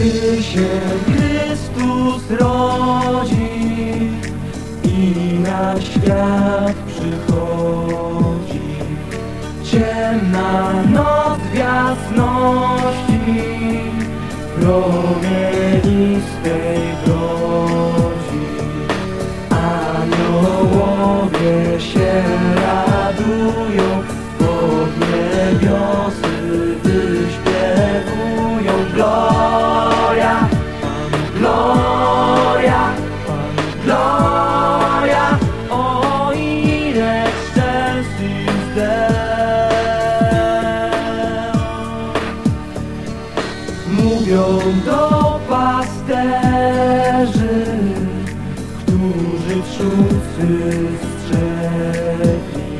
się Chrystus rodzi i na świat przychodzi. Ciemna noc jasności promienistej brodzi. Aniołowie się radują, pod niebiosy wyśpiewują Gloria, ją do pasterzy, którzy trzódcy strzegli,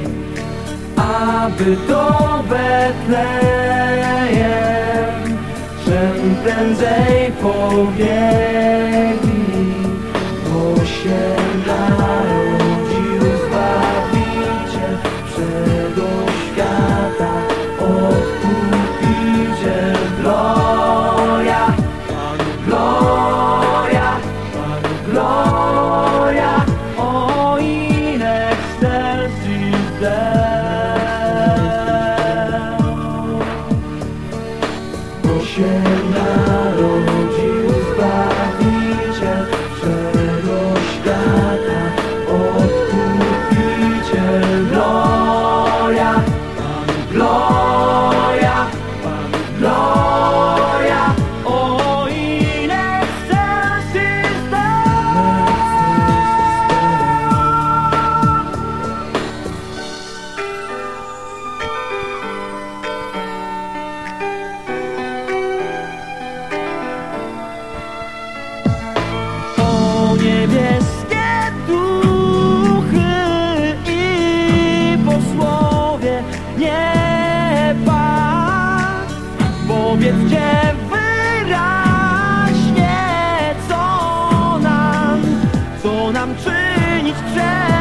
aby do Betlejem czym prędzej pobiegli, bo się narodził Zbawiciel wszego świata, odkupiciel blok. ocean, I Powiedzcie wyraźnie, co nam, co nam czynić przed